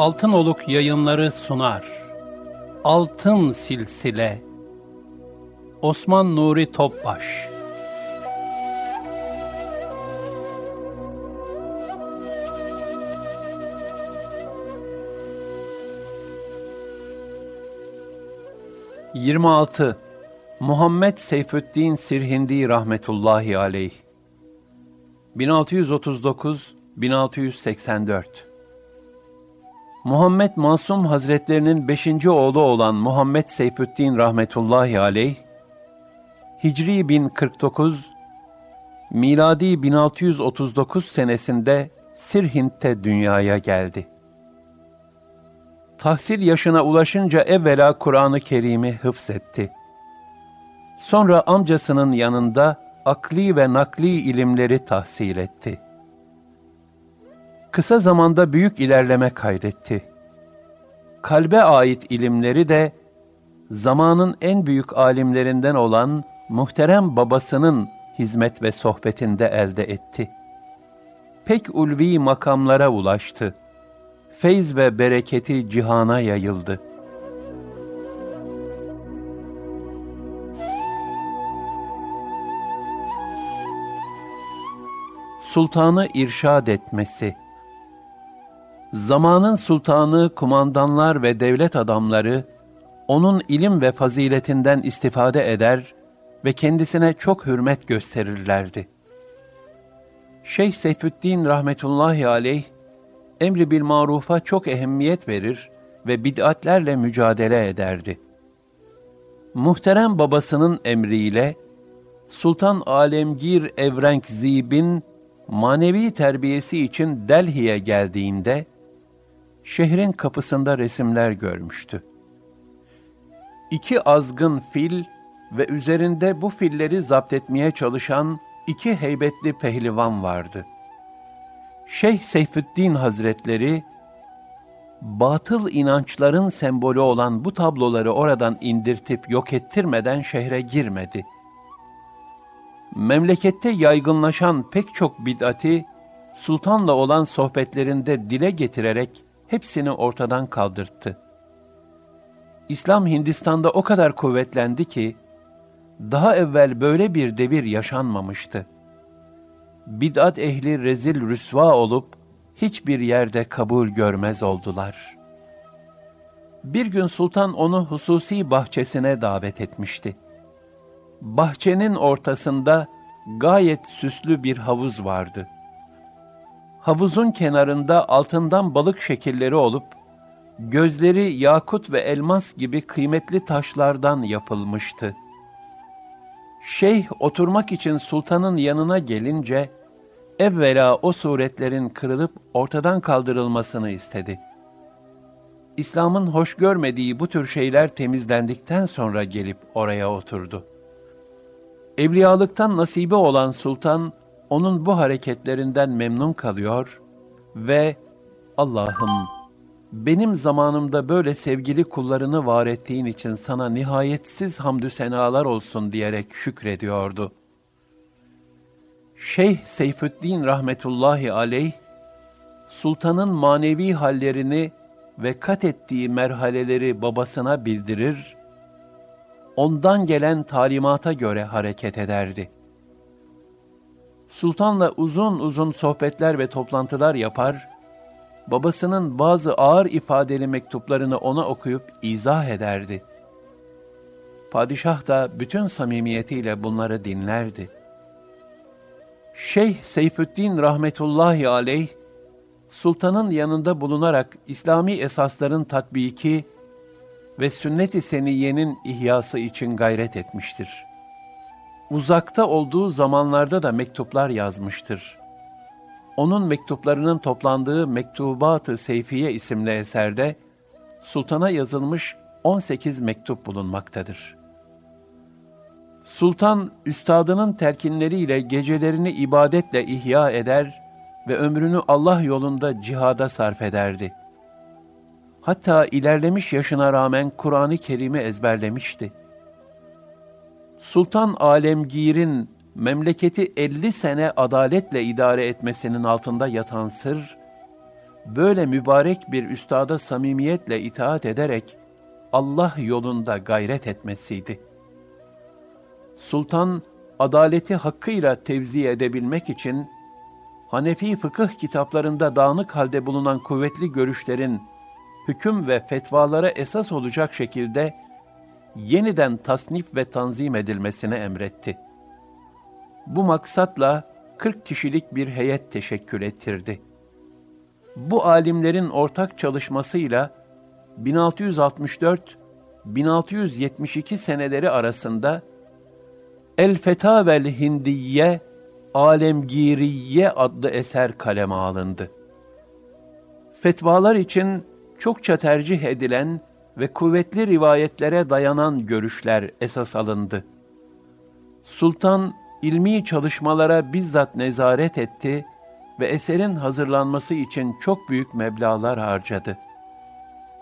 Altınoluk yayınları sunar. Altın Silsile. Osman Nuri Topbaş. Yirmi altı. Muhammed Seyfüddin Sirhindi rahmetullahi aleyh. 1639 1684 Muhammed Masum Hazretlerinin beşinci oğlu olan Muhammed Seyfüddin rahmetullahi aleyh, Hicri 1049, miladi 1639 senesinde Sirhint'te dünyaya geldi. Tahsil yaşına ulaşınca evvela Kur'an-ı Kerim'i hıfzetti. Sonra amcasının yanında akli ve nakli ilimleri tahsil etti.'' Kısa zamanda büyük ilerleme kaydetti. Kalbe ait ilimleri de zamanın en büyük alimlerinden olan muhterem babasının hizmet ve sohbetinde elde etti. Pek ulvi makamlara ulaştı. Feyz ve bereketi cihana yayıldı. Sultanı irşad etmesi Zamanın sultanı, kumandanlar ve devlet adamları onun ilim ve faziletinden istifade eder ve kendisine çok hürmet gösterirlerdi. Şeyh Seyfüddin rahmetullahi aleyh emri bil marufa çok ehemmiyet verir ve bid'atlerle mücadele ederdi. Muhterem babasının emriyle Sultan Alemgir Evrenk Zib'in manevi terbiyesi için Delhi'ye geldiğinde şehrin kapısında resimler görmüştü. İki azgın fil ve üzerinde bu filleri zapt etmeye çalışan iki heybetli pehlivan vardı. Şeyh Seyfüddin Hazretleri, batıl inançların sembolü olan bu tabloları oradan indirtip yok ettirmeden şehre girmedi. Memlekette yaygınlaşan pek çok bid'ati, sultanla olan sohbetlerinde dile getirerek hepsini ortadan kaldırttı. İslam Hindistan'da o kadar kuvvetlendi ki, daha evvel böyle bir devir yaşanmamıştı. Bid'at ehli rezil rüsva olup, hiçbir yerde kabul görmez oldular. Bir gün sultan onu hususi bahçesine davet etmişti. Bahçenin ortasında gayet süslü bir havuz vardı.'' Havuzun kenarında altından balık şekilleri olup, gözleri yakut ve elmas gibi kıymetli taşlardan yapılmıştı. Şeyh oturmak için sultanın yanına gelince, evvela o suretlerin kırılıp ortadan kaldırılmasını istedi. İslam'ın hoş görmediği bu tür şeyler temizlendikten sonra gelip oraya oturdu. Evliyalıktan nasibi olan sultan, onun bu hareketlerinden memnun kalıyor ve Allah'ım benim zamanımda böyle sevgili kullarını var ettiğin için sana nihayetsiz hamdü senalar olsun diyerek şükrediyordu. Şeyh Seyfüddin rahmetullahi aleyh, sultanın manevi hallerini ve kat ettiği merhaleleri babasına bildirir, ondan gelen talimata göre hareket ederdi.'' Sultanla uzun uzun sohbetler ve toplantılar yapar, babasının bazı ağır ifadeli mektuplarını ona okuyup izah ederdi. Padişah da bütün samimiyetiyle bunları dinlerdi. Şeyh Seyfüddin rahmetullahi aleyh, sultanın yanında bulunarak İslami esasların tatbiki ve sünnet-i seniyenin ihyası için gayret etmiştir.'' Uzakta olduğu zamanlarda da mektuplar yazmıştır. Onun mektuplarının toplandığı Mektubat-ı Seyfiye isimli eserde sultana yazılmış 18 mektup bulunmaktadır. Sultan, üstadının telkinleriyle gecelerini ibadetle ihya eder ve ömrünü Allah yolunda cihada sarf ederdi. Hatta ilerlemiş yaşına rağmen Kur'an-ı Kerim'i ezberlemişti. Sultan Alemgir'in memleketi 50 sene adaletle idare etmesinin altında yatan sır, böyle mübarek bir üstada samimiyetle itaat ederek Allah yolunda gayret etmesiydi. Sultan adaleti hakkıyla tevzi edebilmek için Hanefi fıkıh kitaplarında dağınık halde bulunan kuvvetli görüşlerin hüküm ve fetvalara esas olacak şekilde yeniden tasnif ve tanzim edilmesine emretti. Bu maksatla 40 kişilik bir heyet teşekkül ettirdi. Bu alimlerin ortak çalışmasıyla 1664-1672 seneleri arasında El Fetavel Hindiye Alemgiriye adlı eser kaleme alındı. Fetvalar için çokça tercih edilen ve kuvvetli rivayetlere dayanan görüşler esas alındı. Sultan ilmi çalışmalara bizzat nezaret etti ve eserin hazırlanması için çok büyük meblağlar harcadı.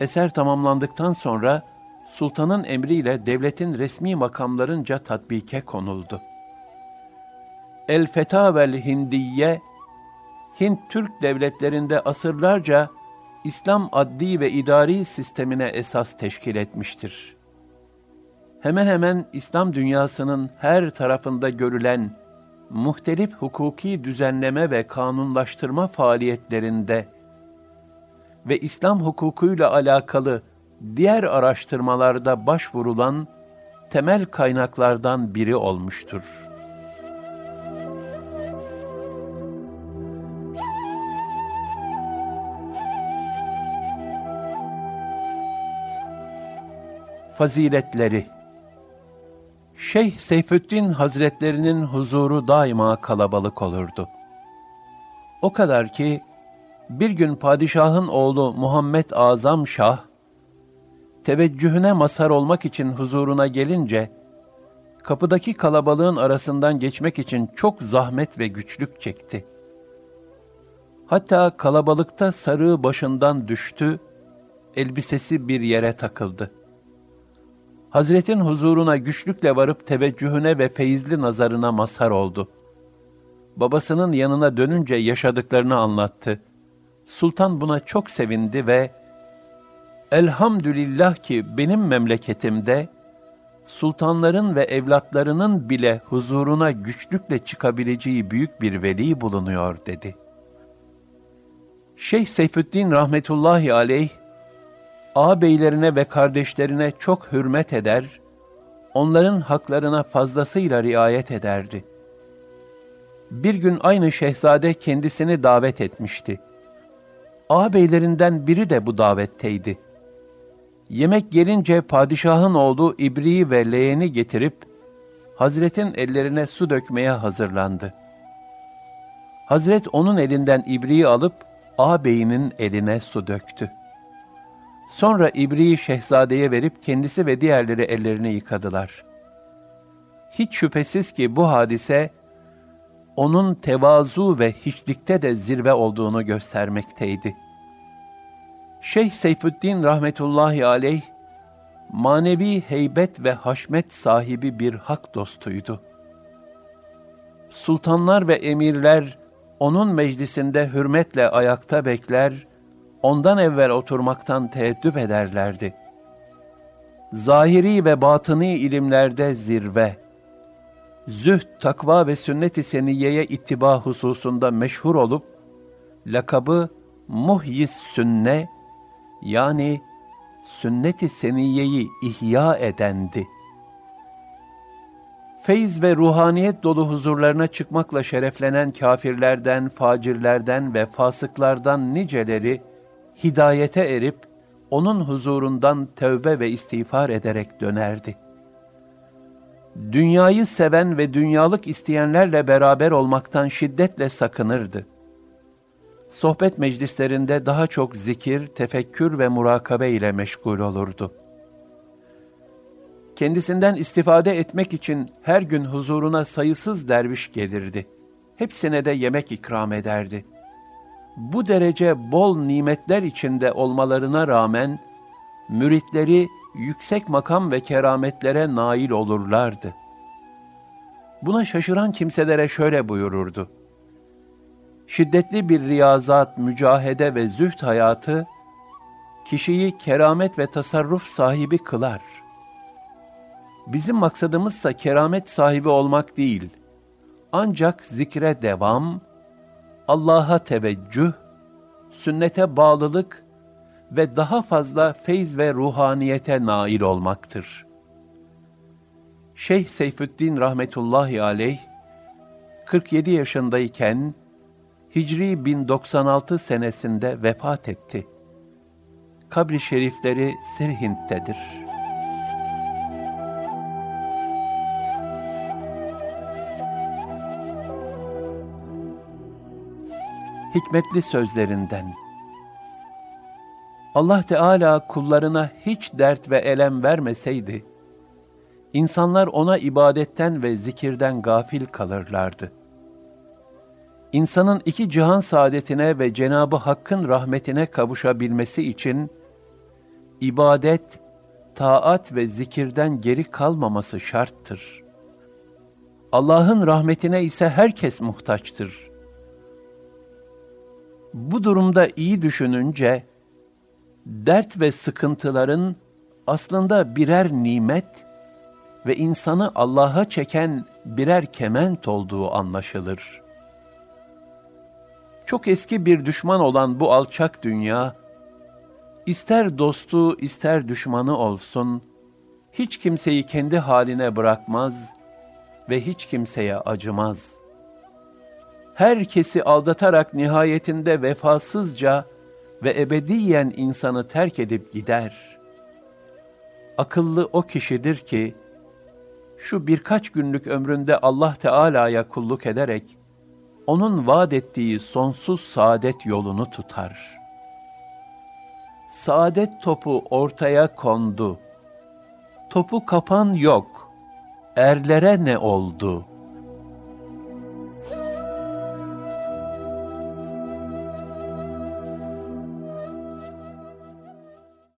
Eser tamamlandıktan sonra sultanın emriyle devletin resmi makamlarınca tatbike konuldu. El Fetavel Hindiye, Hint Türk devletlerinde asırlarca İslam adli ve idari sistemine esas teşkil etmiştir. Hemen hemen İslam dünyasının her tarafında görülen muhtelif hukuki düzenleme ve kanunlaştırma faaliyetlerinde ve İslam hukukuyla alakalı diğer araştırmalarda başvurulan temel kaynaklardan biri olmuştur.'' Faziletleri Şeyh Seyfüddin Hazretlerinin huzuru daima kalabalık olurdu. O kadar ki bir gün padişahın oğlu Muhammed Azam Şah teveccühüne mazhar olmak için huzuruna gelince kapıdaki kalabalığın arasından geçmek için çok zahmet ve güçlük çekti. Hatta kalabalıkta sarığı başından düştü, elbisesi bir yere takıldı.'' Hazretin huzuruna güçlükle varıp teveccühüne ve feyizli nazarına mazhar oldu. Babasının yanına dönünce yaşadıklarını anlattı. Sultan buna çok sevindi ve Elhamdülillah ki benim memleketimde sultanların ve evlatlarının bile huzuruna güçlükle çıkabileceği büyük bir veli bulunuyor dedi. Şeyh Seyfüddin rahmetullahi aleyh ağabeylerine ve kardeşlerine çok hürmet eder, onların haklarına fazlasıyla riayet ederdi. Bir gün aynı şehzade kendisini davet etmişti. Ağabeylerinden biri de bu davetteydi. Yemek gelince padişahın oğlu İbri'yi ve leğeni getirip, Hazretin ellerine su dökmeye hazırlandı. Hazret onun elinden İbri'yi alıp, ağabeyinin eline su döktü.'' Sonra ibriği şehzadeye verip kendisi ve diğerleri ellerini yıkadılar. Hiç şüphesiz ki bu hadise, onun tevazu ve hiçlikte de zirve olduğunu göstermekteydi. Şeyh Seyfüddin rahmetullahi aleyh, manevi heybet ve haşmet sahibi bir hak dostuydu. Sultanlar ve emirler, onun meclisinde hürmetle ayakta bekler, ondan evvel oturmaktan teeddüp ederlerdi. Zahiri ve batıni ilimlerde zirve, zühd, takva ve sünnet-i seniyeye ittiba hususunda meşhur olup, lakabı muhyis sünne, yani sünnet-i seniyeyi ihya edendi. Feyz ve ruhaniyet dolu huzurlarına çıkmakla şereflenen kafirlerden, facirlerden ve fasıklardan niceleri, hidayete erip onun huzurundan tövbe ve istiğfar ederek dönerdi. Dünyayı seven ve dünyalık isteyenlerle beraber olmaktan şiddetle sakınırdı. Sohbet meclislerinde daha çok zikir, tefekkür ve murakabe ile meşgul olurdu. Kendisinden istifade etmek için her gün huzuruna sayısız derviş gelirdi. Hepsine de yemek ikram ederdi bu derece bol nimetler içinde olmalarına rağmen müritleri yüksek makam ve kerametlere nail olurlardı. Buna şaşıran kimselere şöyle buyururdu. şiddetli bir riyazat, mücahede ve zühd hayatı, kişiyi keramet ve tasarruf sahibi kılar. Bizim maksadımızsa keramet sahibi olmak değil, ancak zikre devam, Allah'a teveccüh, sünnete bağlılık ve daha fazla feyz ve ruhaniyete nail olmaktır. Şeyh Seyfüddin rahmetullahi aleyh, 47 yaşındayken, Hicri 1096 senesinde vefat etti. Kabri şerifleri Sirhint'tedir. Hikmetli sözlerinden Allah Teala kullarına hiç dert ve elem vermeseydi, insanlar ona ibadetten ve zikirden gafil kalırlardı. İnsanın iki cihan saadetine ve Cenabı Hakk'ın rahmetine kavuşabilmesi için ibadet, taat ve zikirden geri kalmaması şarttır. Allah'ın rahmetine ise herkes muhtaçtır. Bu durumda iyi düşününce dert ve sıkıntıların aslında birer nimet ve insanı Allah'a çeken birer kement olduğu anlaşılır. Çok eski bir düşman olan bu alçak dünya, ister dostu ister düşmanı olsun, hiç kimseyi kendi haline bırakmaz ve hiç kimseye acımaz. Herkesi aldatarak nihayetinde vefasızca ve ebediyen insanı terk edip gider. Akıllı o kişidir ki, şu birkaç günlük ömründe Allah Teala'ya kulluk ederek, onun vaat ettiği sonsuz saadet yolunu tutar. Saadet topu ortaya kondu. Topu kapan yok. Erlere ne oldu?''